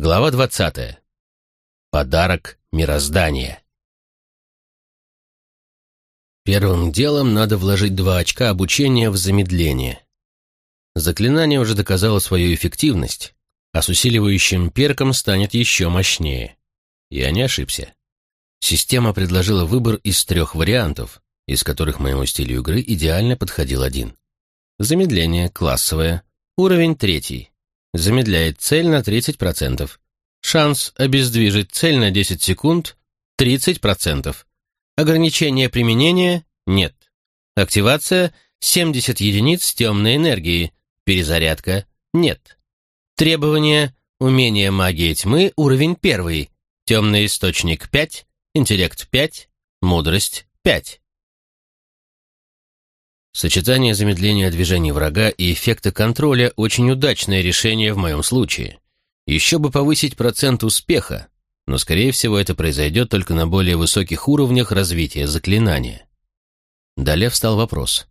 Глава 20. Подарок мироздания. Первым делом надо вложить два очка обучения в замедление. Заклинание уже доказало свою эффективность, а с усиливающим перком станет еще мощнее. Я не ошибся. Система предложила выбор из трех вариантов, из которых моему стилю игры идеально подходил один. Замедление классовое, уровень третий, замедляет цель на 30%. Шанс обездвижить цель на 10 секунд – 30%. Ограничение применения – нет. Активация – 70 единиц темной энергии. Перезарядка – нет. Требования – умение магии тьмы, уровень 1. Темный источник – 5, интеллект – 5, мудрость – 5. Сочетание замедления движений врага и эффекта контроля – очень удачное решение в моем случае. Еще бы повысить процент успеха, но, скорее всего, это произойдет только на более высоких уровнях развития заклинания. Далее встал вопрос.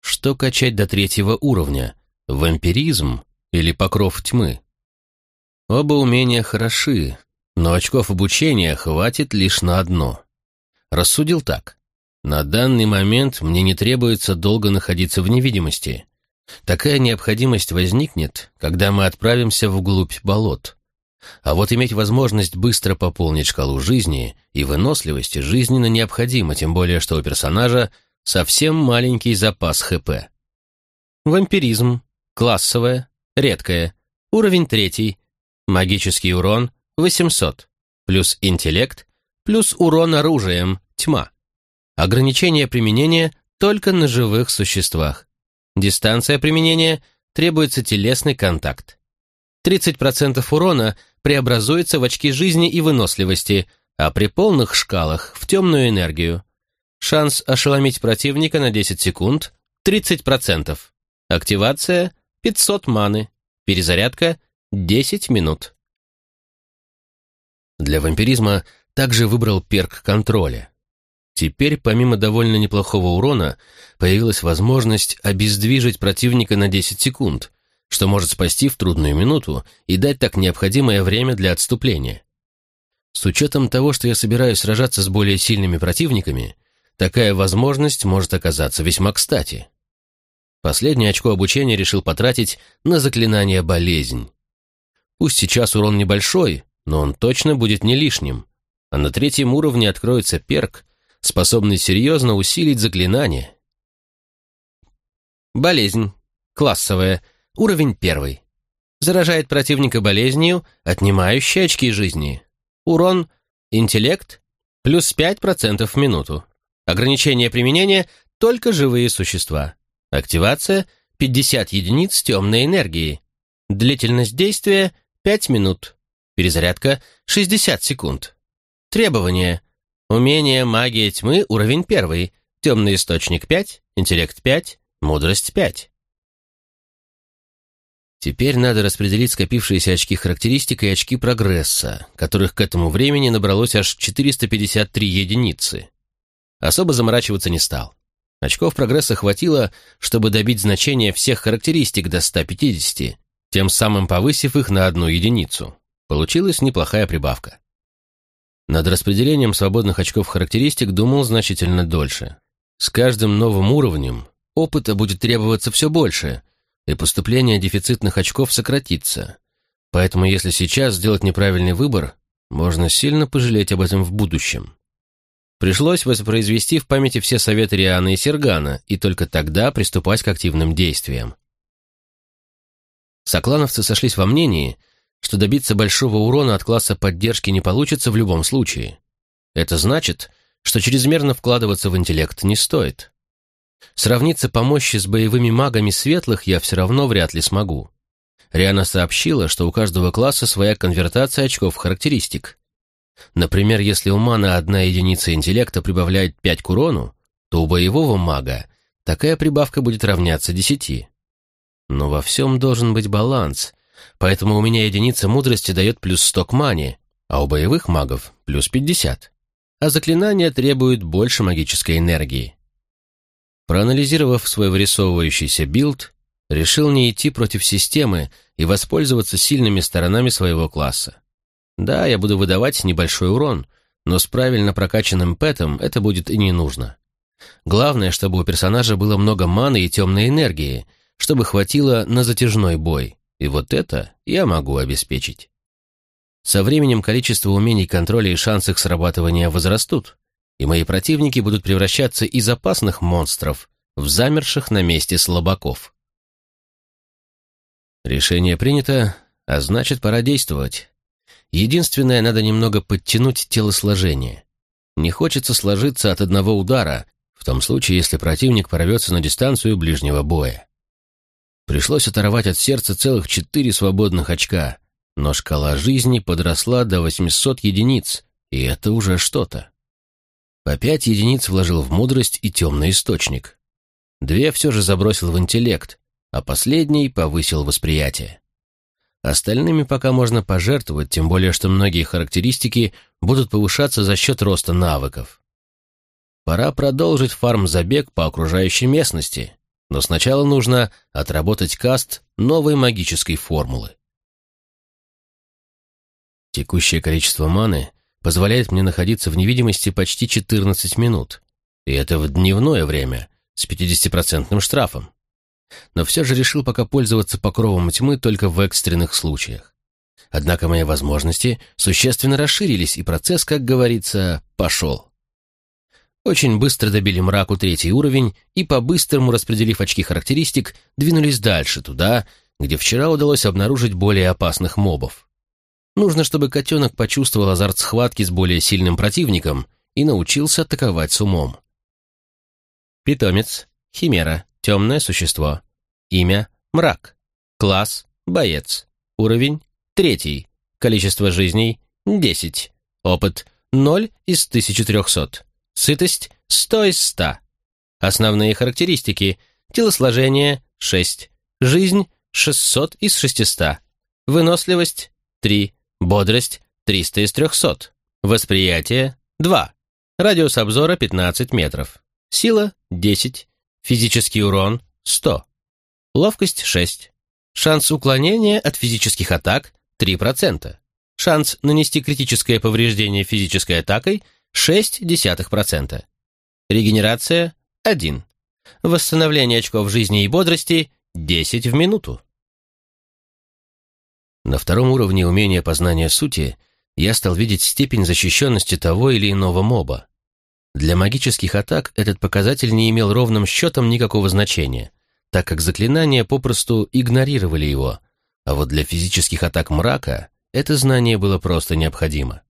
Что качать до третьего уровня? Вампиризм или покров тьмы? Оба умения хороши, но очков обучения хватит лишь на одно. Рассудил так. На данный момент мне не требуется долго находиться в невидимости. Такая необходимость возникнет, когда мы отправимся вглубь болот. А вот иметь возможность быстро пополнить шкалу жизни и выносливости жизненно необходимо, тем более что у персонажа совсем маленький запас ХП. Вампиризм. Классовое. Редкое. Уровень третий. Магический урон 800. Плюс интеллект. Плюс урон оружием. Тьма. Ограничение применения только на живых существах. Дистанция применения требуется телесный контакт. 30% урона преобразуется в очки жизни и выносливости, а при полных шкалах – в темную энергию. Шанс ошеломить противника на 10 секунд – 30%. Активация – 500 маны. Перезарядка – 10 минут. Для вампиризма также выбрал перк контроля. Теперь, помимо довольно неплохого урона, появилась возможность обездвижить противника на 10 секунд, что может спасти в трудную минуту и дать так необходимое время для отступления. С учетом того, что я собираюсь сражаться с более сильными противниками, такая возможность может оказаться весьма кстати. Последнее очко обучения решил потратить на заклинание «Болезнь». Пусть сейчас урон небольшой, но он точно будет не лишним, а на третьем уровне откроется перк, способный серьезно усилить заклинание. Болезнь. Классовая. Уровень первый. Заражает противника болезнью, отнимающей очки жизни. Урон. Интеллект. Плюс 5% в минуту. Ограничение применения – только живые существа. Активация – 50 единиц темной энергии. Длительность действия – 5 минут. Перезарядка – 60 секунд. Требования – Умение магия тьмы уровень первый, темный источник 5, интеллект 5, мудрость 5. Теперь надо распределить скопившиеся очки характеристик и очки прогресса, которых к этому времени набралось аж 453 единицы. Особо заморачиваться не стал. Очков прогресса хватило, чтобы добить значение всех характеристик до 150, тем самым повысив их на одну единицу. Получилась неплохая прибавка. Над распределением свободных очков характеристик думал значительно дольше. С каждым новым уровнем опыта будет требоваться все больше, и поступление дефицитных очков сократится. Поэтому если сейчас сделать неправильный выбор, можно сильно пожалеть об этом в будущем. Пришлось воспроизвести в памяти все советы Рианы и Сергана, и только тогда приступать к активным действиям. Соклановцы сошлись во мнении – что добиться большого урона от класса поддержки не получится в любом случае. Это значит, что чрезмерно вкладываться в интеллект не стоит. Сравниться по мощи с боевыми магами светлых я все равно вряд ли смогу. Риана сообщила, что у каждого класса своя конвертация очков характеристик. Например, если у мана одна единица интеллекта прибавляет 5 к урону, то у боевого мага такая прибавка будет равняться 10. Но во всем должен быть баланс, Поэтому у меня единица мудрости дает плюс 100 к мане, а у боевых магов плюс 50. А заклинания требуют больше магической энергии. Проанализировав свой вырисовывающийся билд, решил не идти против системы и воспользоваться сильными сторонами своего класса. Да, я буду выдавать небольшой урон, но с правильно прокачанным пэтом это будет и не нужно. Главное, чтобы у персонажа было много маны и темной энергии, чтобы хватило на затяжной бой. И вот это я могу обеспечить. Со временем количество умений контроля и шанс их срабатывания возрастут, и мои противники будут превращаться из опасных монстров в замерших на месте слабаков. Решение принято, а значит, пора действовать. Единственное, надо немного подтянуть телосложение. Не хочется сложиться от одного удара, в том случае, если противник прорвется на дистанцию ближнего боя. Пришлось оторвать от сердца целых четыре свободных очка, но шкала жизни подросла до 800 единиц, и это уже что-то. По пять единиц вложил в мудрость и темный источник. Две все же забросил в интеллект, а последний повысил восприятие. Остальными пока можно пожертвовать, тем более что многие характеристики будут повышаться за счет роста навыков. Пора продолжить фарм-забег по окружающей местности, но сначала нужно отработать каст новой магической формулы. Текущее количество маны позволяет мне находиться в невидимости почти 14 минут, и это в дневное время с 50% штрафом. Но все же решил пока пользоваться покровом тьмы только в экстренных случаях. Однако мои возможности существенно расширились, и процесс, как говорится, пошел. Очень быстро добили мраку третий уровень и, по-быстрому распределив очки характеристик, двинулись дальше, туда, где вчера удалось обнаружить более опасных мобов. Нужно, чтобы котенок почувствовал азарт схватки с более сильным противником и научился атаковать с умом. Питомец, химера, темное существо. Имя – мрак. Класс – боец. Уровень – третий. Количество жизней – 10. Опыт – 0 из 1300. Сытость – 100 из 100. Основные характеристики. Телосложение – 6. Жизнь – 600 из 600. Выносливость – 3. Бодрость – 300 из 300. Восприятие – 2. Радиус обзора – 15 метров. Сила – 10. Физический урон – 100. Ловкость – 6. Шанс уклонения от физических атак – 3%. Шанс нанести критическое повреждение физической атакой – 0,6%. Регенерация – 1. Восстановление очков жизни и бодрости – 10 в минуту. На втором уровне умения познания сути я стал видеть степень защищенности того или иного моба. Для магических атак этот показатель не имел ровным счетом никакого значения, так как заклинания попросту игнорировали его, а вот для физических атак мрака это знание было просто необходимо.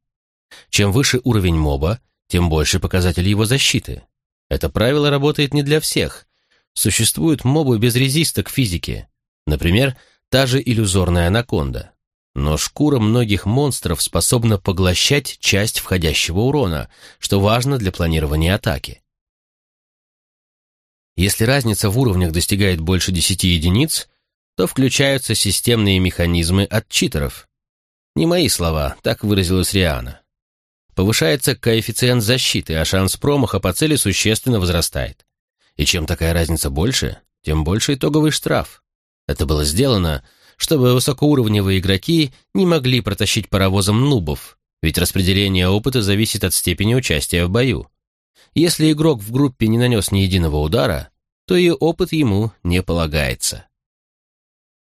Чем выше уровень моба, тем больше показатель его защиты. Это правило работает не для всех. Существуют мобы без резиста к физике. Например, та же иллюзорная анаконда. Но шкура многих монстров способна поглощать часть входящего урона, что важно для планирования атаки. Если разница в уровнях достигает больше 10 единиц, то включаются системные механизмы от читеров. Не мои слова, так выразилась Риана повышается коэффициент защиты, а шанс промаха по цели существенно возрастает. И чем такая разница больше, тем больше итоговый штраф. Это было сделано, чтобы высокоуровневые игроки не могли протащить паровозом нубов, ведь распределение опыта зависит от степени участия в бою. Если игрок в группе не нанес ни единого удара, то и опыт ему не полагается.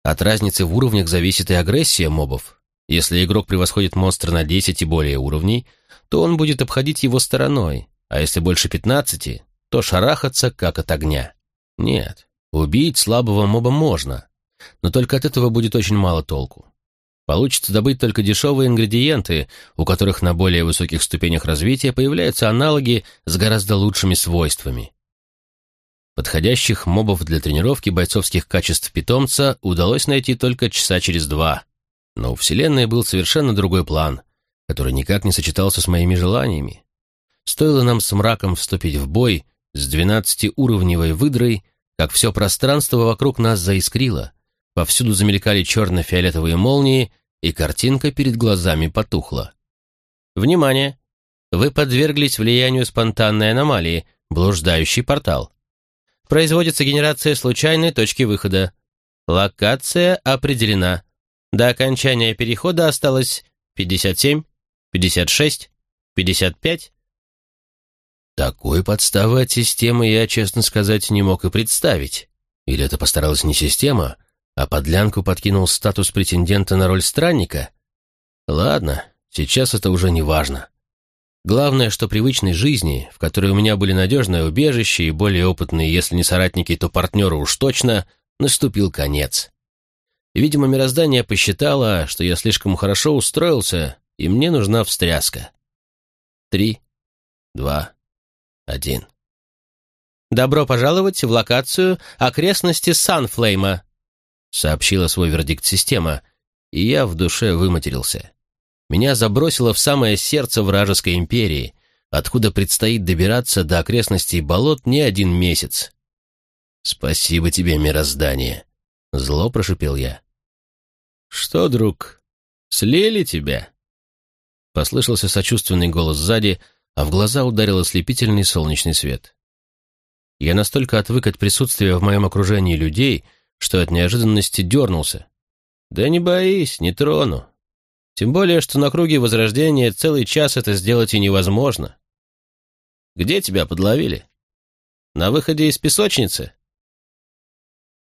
От разницы в уровнях зависит и агрессия мобов. Если игрок превосходит монстра на 10 и более уровней – то он будет обходить его стороной, а если больше пятнадцати, то шарахаться, как от огня. Нет, убить слабого моба можно, но только от этого будет очень мало толку. Получится добыть только дешевые ингредиенты, у которых на более высоких ступенях развития появляются аналоги с гораздо лучшими свойствами. Подходящих мобов для тренировки бойцовских качеств питомца удалось найти только часа через два. Но у Вселенной был совершенно другой план — который никак не сочетался с моими желаниями. Стоило нам с мраком вступить в бой с двенадцатиуровневой выдрой, как все пространство вокруг нас заискрило, повсюду замелькали черно-фиолетовые молнии, и картинка перед глазами потухла. Внимание! Вы подверглись влиянию спонтанной аномалии, блуждающий портал. Производится генерация случайной точки выхода. Локация определена. До окончания перехода осталось пятьдесят семь, пятьдесят шесть, пятьдесят пять. Такой подставы от системы я, честно сказать, не мог и представить. Или это постаралась не система, а подлянку подкинул статус претендента на роль странника? Ладно, сейчас это уже не важно. Главное, что привычной жизни, в которой у меня были надежное убежище и более опытные, если не соратники, то партнеры уж точно, наступил конец. Видимо, мироздание посчитало, что я слишком хорошо устроился, и мне нужна встряска. Три, два, один. «Добро пожаловать в локацию окрестности Санфлейма», сообщила свой вердикт система, и я в душе выматерился. Меня забросило в самое сердце вражеской империи, откуда предстоит добираться до окрестностей болот не один месяц. «Спасибо тебе, мироздание!» — зло прошипел я. «Что, друг, слили тебя?» Послышался сочувственный голос сзади, а в глаза ударил ослепительный солнечный свет. Я настолько отвык от присутствия в моем окружении людей, что от неожиданности дернулся. «Да не боись, не трону. Тем более, что на круге Возрождения целый час это сделать и невозможно. Где тебя подловили? На выходе из песочницы?»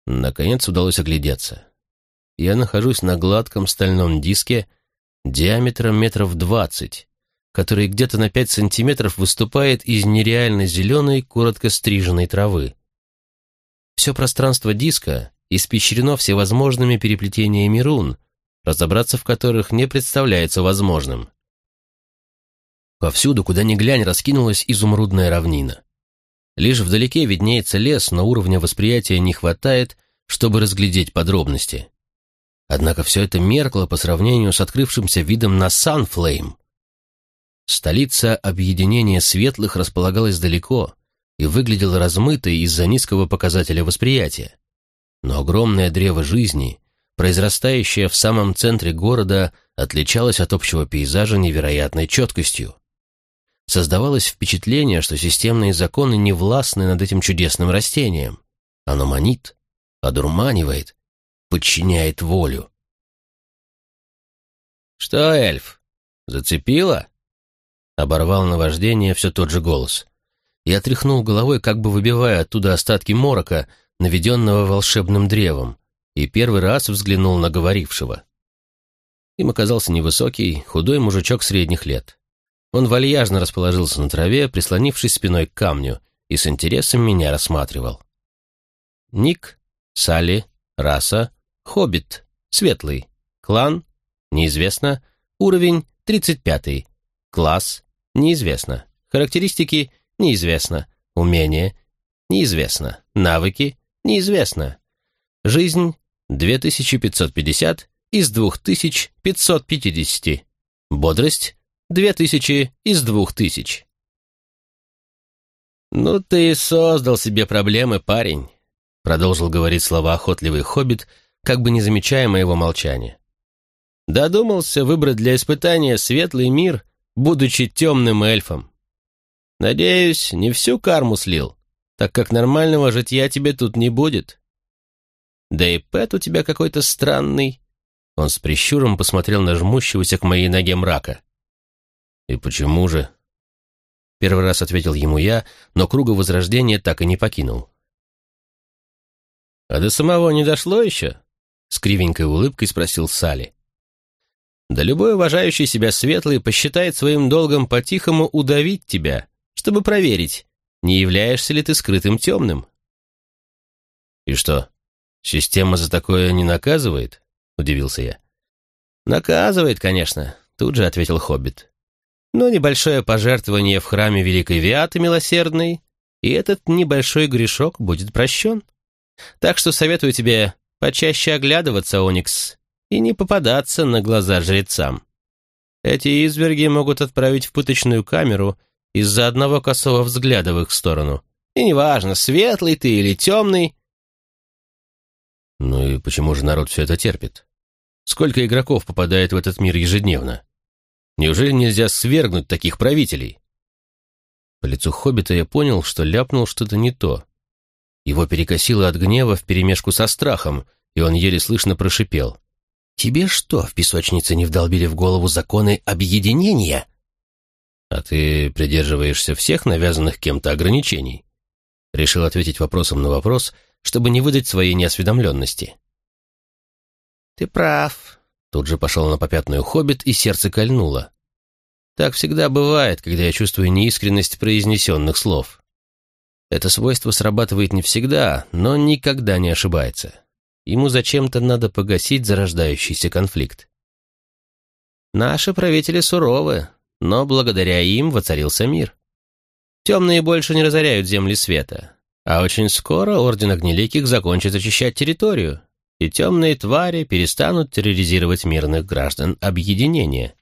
Наконец удалось оглядеться. Я нахожусь на гладком стальном диске диаметром метров двадцать, который где-то на пять сантиметров выступает из нереально зеленой, коротко стриженной травы. Все пространство диска испещрено всевозможными переплетениями рун, разобраться в которых не представляется возможным. Повсюду, куда ни глянь, раскинулась изумрудная равнина. Лишь вдалеке виднеется лес, но уровня восприятия не хватает, чтобы разглядеть подробности. Однако все это меркло по сравнению с открывшимся видом на Санфлейм. Столица объединения светлых располагалась далеко и выглядела размытой из-за низкого показателя восприятия. Но огромное древо жизни, произрастающее в самом центре города, отличалось от общего пейзажа невероятной четкостью. Создавалось впечатление, что системные законы не властны над этим чудесным растением. Оно манит, одурманивает, подчиняет волю. «Что, эльф, зацепило?» Оборвал наваждение все тот же голос. Я тряхнул головой, как бы выбивая оттуда остатки морока, наведенного волшебным древом, и первый раз взглянул на говорившего. Им оказался невысокий, худой мужичок средних лет. Он вальяжно расположился на траве, прислонившись спиной к камню, и с интересом меня рассматривал. Ник, Салли, раса, хоббит, светлый, клан, неизвестно, уровень 35, класс, неизвестно, характеристики, неизвестно, умение, неизвестно, навыки, неизвестно, жизнь 2550 из 2550, бодрость 2000 из 2000. «Ну ты создал себе проблемы, парень», — продолжил говорить слова охотливый хоббит, как бы не замечая моего молчания. «Додумался выбрать для испытания светлый мир, будучи темным эльфом. Надеюсь, не всю карму слил, так как нормального житья тебе тут не будет. Да и Пэт у тебя какой-то странный». Он с прищуром посмотрел на жмущегося к моей ноге мрака. «И почему же?» Первый раз ответил ему я, но круга возрождения так и не покинул. «А до самого не дошло еще?» С кривенькой улыбкой спросил Салли. «Да любой уважающий себя светлый посчитает своим долгом по-тихому удавить тебя, чтобы проверить, не являешься ли ты скрытым темным». «И что, система за такое не наказывает?» — удивился я. «Наказывает, конечно», — тут же ответил Хоббит но небольшое пожертвование в храме Великой Виаты Милосердной, и этот небольшой грешок будет прощен. Так что советую тебе почаще оглядываться, Оникс, и не попадаться на глаза жрецам. Эти изверги могут отправить в пыточную камеру из-за одного косого взгляда в их сторону. И неважно, светлый ты или темный. Ну и почему же народ все это терпит? Сколько игроков попадает в этот мир ежедневно? Неужели нельзя свергнуть таких правителей? По лицу хоббита я понял, что ляпнул что-то не то. Его перекосило от гнева вперемешку со страхом, и он еле слышно прошипел. Тебе что, в песочнице не вдолбили в голову законы объединения? А ты придерживаешься всех навязанных кем-то ограничений? Решил ответить вопросом на вопрос, чтобы не выдать своей неосведомленности. Ты прав. Тут же пошел на попятную хоббит, и сердце кольнуло. Так всегда бывает, когда я чувствую неискренность произнесенных слов. Это свойство срабатывает не всегда, но никогда не ошибается. Ему зачем-то надо погасить зарождающийся конфликт. Наши правители суровы, но благодаря им воцарился мир. Темные больше не разоряют земли света, а очень скоро Орден Огнеликих закончит очищать территорию, и темные твари перестанут терроризировать мирных граждан объединения.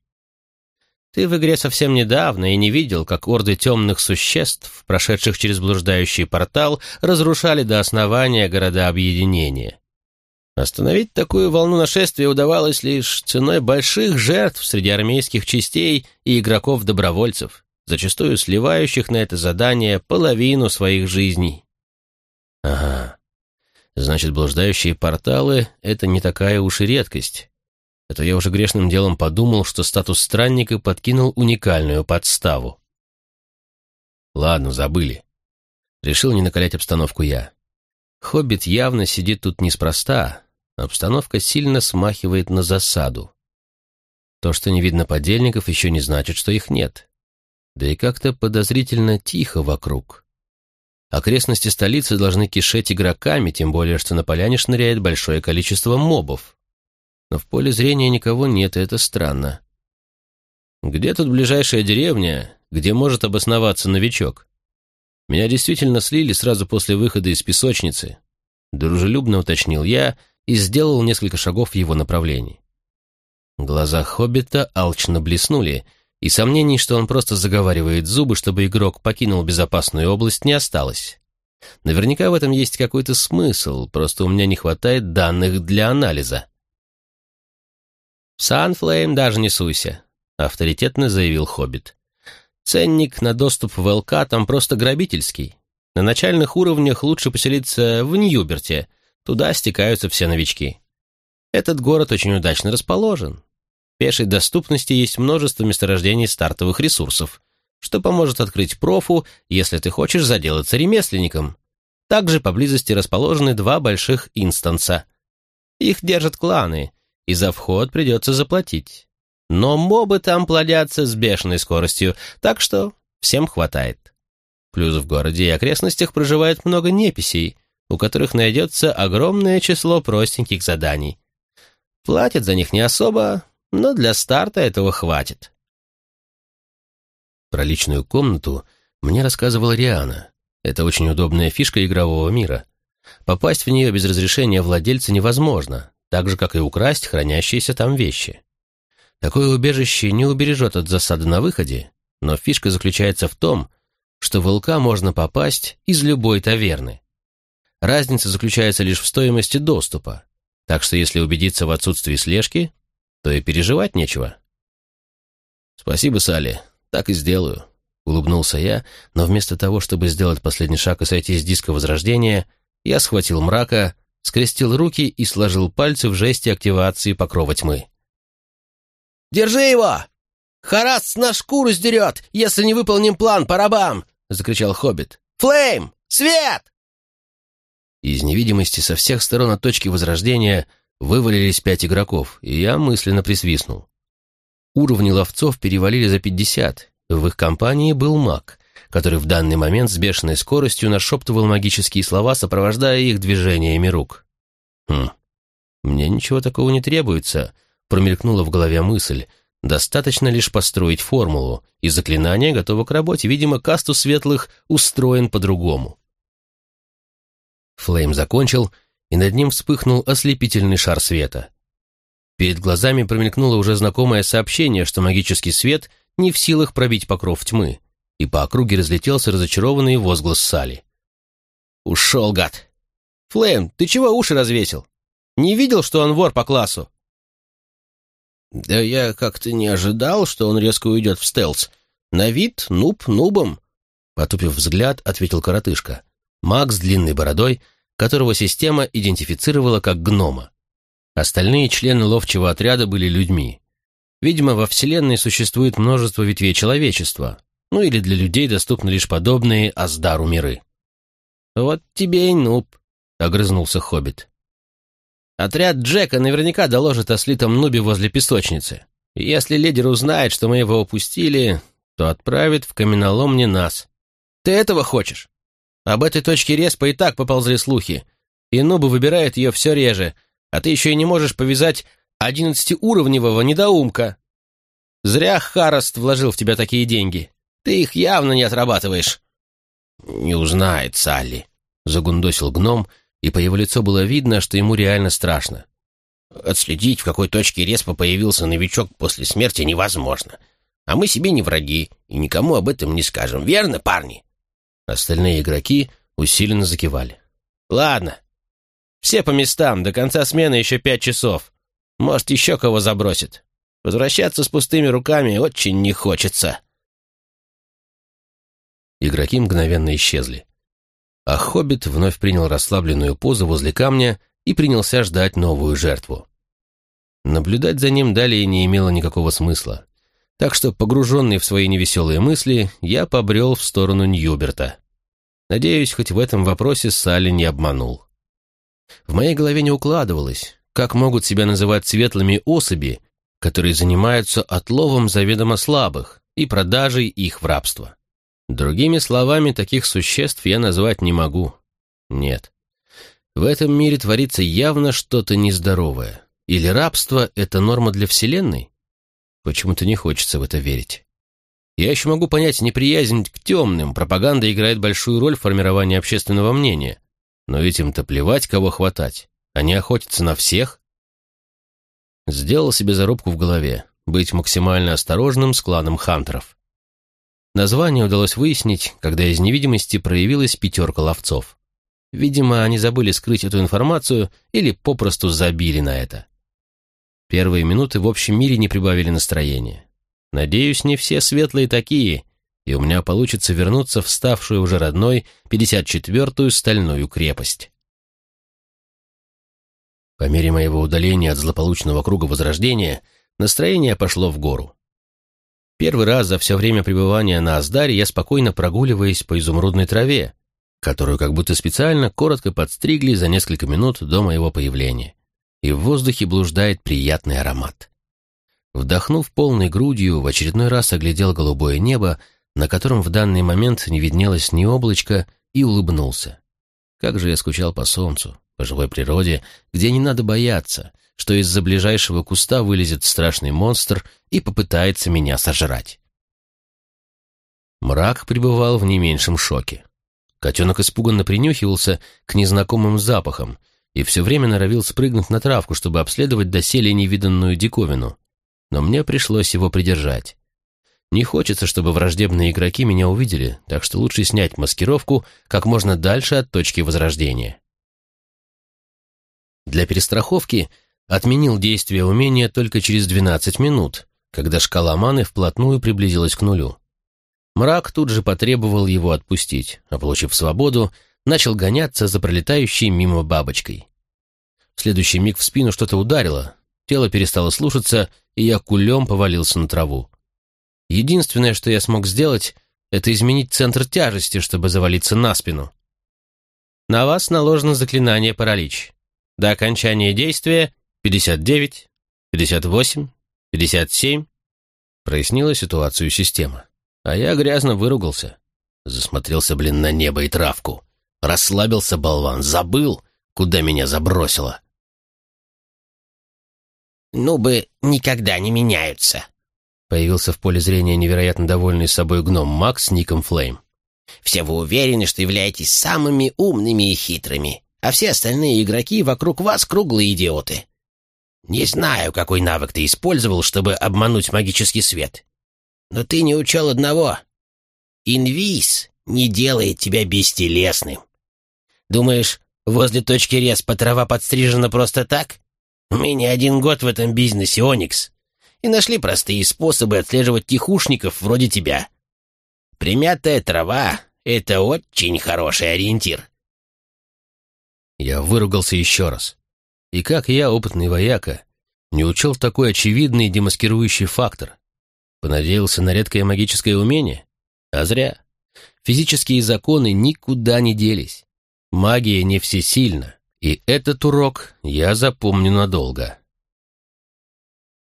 Ты в игре совсем недавно и не видел, как орды темных существ, прошедших через блуждающий портал, разрушали до основания города объединения. Остановить такую волну нашествия удавалось лишь ценой больших жертв среди армейских частей и игроков-добровольцев, зачастую сливающих на это задание половину своих жизней. Ага, значит, блуждающие порталы — это не такая уж и редкость. Это я уже грешным делом подумал, что статус странника подкинул уникальную подставу. Ладно, забыли. Решил не накалять обстановку я. Хоббит явно сидит тут неспроста. Обстановка сильно смахивает на засаду. То, что не видно подельников, еще не значит, что их нет. Да и как-то подозрительно тихо вокруг. Окрестности столицы должны кишеть игроками, тем более, что на поляне шныряет большое количество мобов но в поле зрения никого нет, и это странно. Где тут ближайшая деревня, где может обосноваться новичок? Меня действительно слили сразу после выхода из песочницы. Дружелюбно уточнил я и сделал несколько шагов в его направлении. Глаза Хоббита алчно блеснули, и сомнений, что он просто заговаривает зубы, чтобы игрок покинул безопасную область, не осталось. Наверняка в этом есть какой-то смысл, просто у меня не хватает данных для анализа. «Санфлейм даже не суйся», — авторитетно заявил Хоббит. «Ценник на доступ в ЛК там просто грабительский. На начальных уровнях лучше поселиться в Ньюберте, туда стекаются все новички. Этот город очень удачно расположен. В пешей доступности есть множество месторождений стартовых ресурсов, что поможет открыть профу, если ты хочешь заделаться ремесленником. Также поблизости расположены два больших инстанса. Их держат кланы — и за вход придется заплатить. Но мобы там плодятся с бешеной скоростью, так что всем хватает. Плюс в городе и окрестностях проживает много неписей, у которых найдется огромное число простеньких заданий. Платят за них не особо, но для старта этого хватит. Про личную комнату мне рассказывала Риана. Это очень удобная фишка игрового мира. Попасть в нее без разрешения владельца невозможно, так же, как и украсть хранящиеся там вещи. Такое убежище не убережет от засады на выходе, но фишка заключается в том, что в ЛК можно попасть из любой таверны. Разница заключается лишь в стоимости доступа, так что если убедиться в отсутствии слежки, то и переживать нечего. «Спасибо, Салли, так и сделаю», — улыбнулся я, но вместо того, чтобы сделать последний шаг и сойти с диска Возрождения, я схватил мрака, скрестил руки и сложил пальцы в жесте активации покрова тьмы. «Держи его! Харас на шкуру сдерет, если не выполним план по рабам!» — закричал Хоббит. «Флейм! Свет!» Из невидимости со всех сторон от точки возрождения вывалились пять игроков, и я мысленно присвистнул. Уровни ловцов перевалили за пятьдесят, в их компании был маг который в данный момент с бешеной скоростью нашептывал магические слова, сопровождая их движениями рук. «Хм, мне ничего такого не требуется», — промелькнула в голове мысль. «Достаточно лишь построить формулу, и заклинание готово к работе. Видимо, касту светлых устроен по-другому». Флейм закончил, и над ним вспыхнул ослепительный шар света. Перед глазами промелькнуло уже знакомое сообщение, что магический свет не в силах пробить покров тьмы и по округе разлетелся разочарованный возглас Сали. «Ушел, гад! Флейм, ты чего уши развесил? Не видел, что он вор по классу?» «Да я как-то не ожидал, что он резко уйдет в стелс. На вид нуб нубом», — потупив взгляд, ответил коротышка. Макс с длинной бородой, которого система идентифицировала как гнома. Остальные члены ловчего отряда были людьми. Видимо, во Вселенной существует множество ветвей человечества, ну или для людей доступны лишь подобные Аздару миры. «Вот тебе и нуб», — огрызнулся Хоббит. «Отряд Джека наверняка доложит о слитом нубе возле песочницы. И если лидер узнает, что мы его упустили, то отправит в каменолом не нас. Ты этого хочешь? Об этой точке респа и так поползли слухи, и нубы выбирают ее все реже, а ты еще и не можешь повязать одиннадцатиуровневого недоумка. Зря Хараст вложил в тебя такие деньги. Ты их явно не отрабатываешь». «Не узнает Салли», — загундосил гном, и по его лицу было видно, что ему реально страшно. «Отследить, в какой точке респа появился новичок после смерти, невозможно. А мы себе не враги и никому об этом не скажем, верно, парни?» Остальные игроки усиленно закивали. «Ладно. Все по местам, до конца смены еще пять часов. Может, еще кого забросит. Возвращаться с пустыми руками очень не хочется». Игроки мгновенно исчезли. А Хоббит вновь принял расслабленную позу возле камня и принялся ждать новую жертву. Наблюдать за ним далее не имело никакого смысла, так что, погруженный в свои невеселые мысли, я побрел в сторону Ньюберта. Надеюсь, хоть в этом вопросе Салли не обманул. В моей голове не укладывалось, как могут себя называть светлыми особи, которые занимаются отловом заведомо слабых и продажей их в рабство. Другими словами, таких существ я назвать не могу. Нет. В этом мире творится явно что-то нездоровое. Или рабство — это норма для Вселенной? Почему-то не хочется в это верить. Я еще могу понять неприязнь к темным, пропаганда играет большую роль в формировании общественного мнения. Но ведь им-то плевать, кого хватать. Они охотятся на всех. Сделал себе зарубку в голове, быть максимально осторожным с кланом хантеров. Название удалось выяснить, когда из невидимости проявилась пятерка ловцов. Видимо, они забыли скрыть эту информацию или попросту забили на это. Первые минуты в общем мире не прибавили настроения. Надеюсь, не все светлые такие, и у меня получится вернуться в ставшую уже родной 54-ю стальную крепость. По мере моего удаления от злополучного круга Возрождения настроение пошло в гору. Первый раз за все время пребывания на Аздаре я спокойно прогуливаясь по изумрудной траве, которую как будто специально коротко подстригли за несколько минут до моего появления, и в воздухе блуждает приятный аромат. Вдохнув полной грудью, в очередной раз оглядел голубое небо, на котором в данный момент не виднелось ни облачка, и улыбнулся. Как же я скучал по солнцу, по живой природе, где не надо бояться, что из-за ближайшего куста вылезет страшный монстр и попытается меня сожрать. Мрак пребывал в не меньшем шоке. Котенок испуганно принюхивался к незнакомым запахам и все время норовил спрыгнуть на травку, чтобы обследовать доселе невиданную диковину. Но мне пришлось его придержать. Не хочется, чтобы враждебные игроки меня увидели, так что лучше снять маскировку как можно дальше от точки возрождения. Для перестраховки отменил действие умения только через 12 минут, когда шкала маны вплотную приблизилась к нулю. Мрак тут же потребовал его отпустить, а, получив свободу, начал гоняться за пролетающей мимо бабочкой. В следующий миг в спину что-то ударило, тело перестало слушаться, и я кулем повалился на траву. Единственное, что я смог сделать, это изменить центр тяжести, чтобы завалиться на спину. На вас наложено заклинание паралич. До окончания действия 59, 58, 57. Прояснила ситуацию система. А я грязно выругался. Засмотрелся, блин, на небо и травку. Расслабился болван, забыл, куда меня забросило. «Ну бы никогда не меняются», Появился в поле зрения невероятно довольный собой гном Макс с ником Флейм. «Все вы уверены, что являетесь самыми умными и хитрыми, а все остальные игроки вокруг вас круглые идиоты. Не знаю, какой навык ты использовал, чтобы обмануть магический свет. Но ты не учел одного. Инвиз не делает тебя бестелесным. Думаешь, возле точки респа трава подстрижена просто так? Мы не один год в этом бизнесе, Оникс, и нашли простые способы отслеживать тихушников вроде тебя. Примятая трава — это очень хороший ориентир. Я выругался еще раз. И как я, опытный вояка, не учел такой очевидный демаскирующий фактор? Понадеялся на редкое магическое умение? А зря. Физические законы никуда не делись. Магия не всесильна, и этот урок я запомню надолго.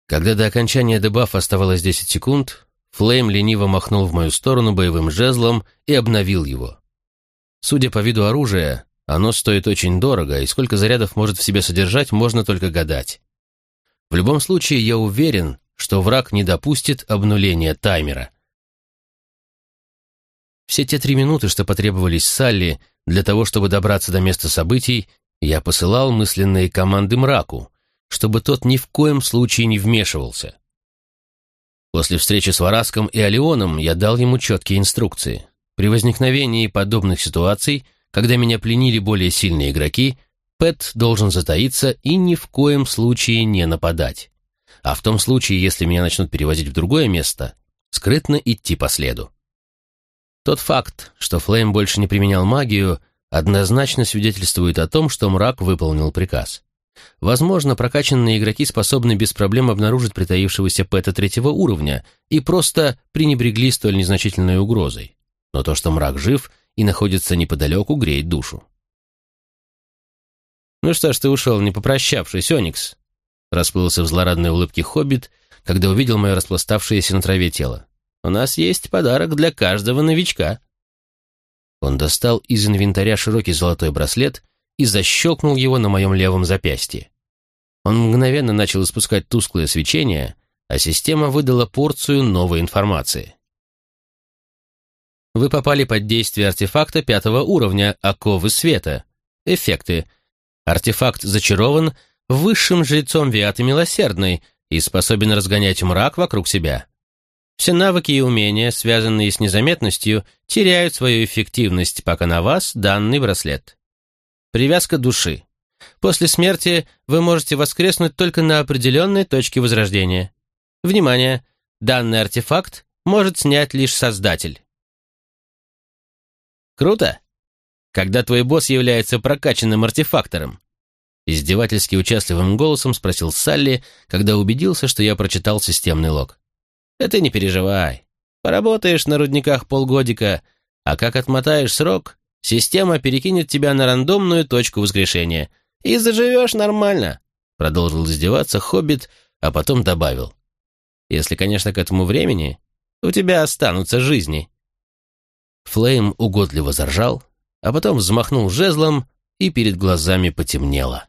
Когда до окончания дебафа оставалось 10 секунд, Флейм лениво махнул в мою сторону боевым жезлом и обновил его. Судя по виду оружия, оно стоит очень дорого, и сколько зарядов может в себе содержать, можно только гадать. В любом случае, я уверен, что враг не допустит обнуления таймера. Все те три минуты, что потребовались Салли для того, чтобы добраться до места событий, я посылал мысленные команды мраку, чтобы тот ни в коем случае не вмешивался. После встречи с Вараском и Алионом я дал ему четкие инструкции. При возникновении подобных ситуаций, когда меня пленили более сильные игроки, Пэт должен затаиться и ни в коем случае не нападать. А в том случае, если меня начнут перевозить в другое место, скрытно идти по следу. Тот факт, что Флейм больше не применял магию, однозначно свидетельствует о том, что мрак выполнил приказ. Возможно, прокачанные игроки способны без проблем обнаружить притаившегося пэта третьего уровня и просто пренебрегли столь незначительной угрозой. Но то, что мрак жив и находится неподалеку, греет душу. «Ну что ж ты ушел, не попрощавшись, Оникс?» Расплылся в злорадной улыбке хоббит, когда увидел мое распластавшееся на траве тело. У нас есть подарок для каждого новичка». Он достал из инвентаря широкий золотой браслет и защелкнул его на моем левом запястье. Он мгновенно начал испускать тусклое свечение, а система выдала порцию новой информации. Вы попали под действие артефакта пятого уровня «Оковы света». Эффекты. Артефакт зачарован высшим жрецом Виаты Милосердной и способен разгонять мрак вокруг себя. Все навыки и умения, связанные с незаметностью, теряют свою эффективность, пока на вас данный браслет. Привязка души. После смерти вы можете воскреснуть только на определенной точке возрождения. Внимание! Данный артефакт может снять лишь Создатель. Круто? Когда твой босс является прокачанным артефактором? Издевательски участливым голосом спросил Салли, когда убедился, что я прочитал системный лог. Да ты не переживай. Поработаешь на рудниках полгодика, а как отмотаешь срок, система перекинет тебя на рандомную точку воскрешения. И заживешь нормально. Продолжил издеваться Хоббит, а потом добавил. Если, конечно, к этому времени у тебя останутся жизни. Флейм угодливо заржал, а потом взмахнул жезлом, и перед глазами потемнело.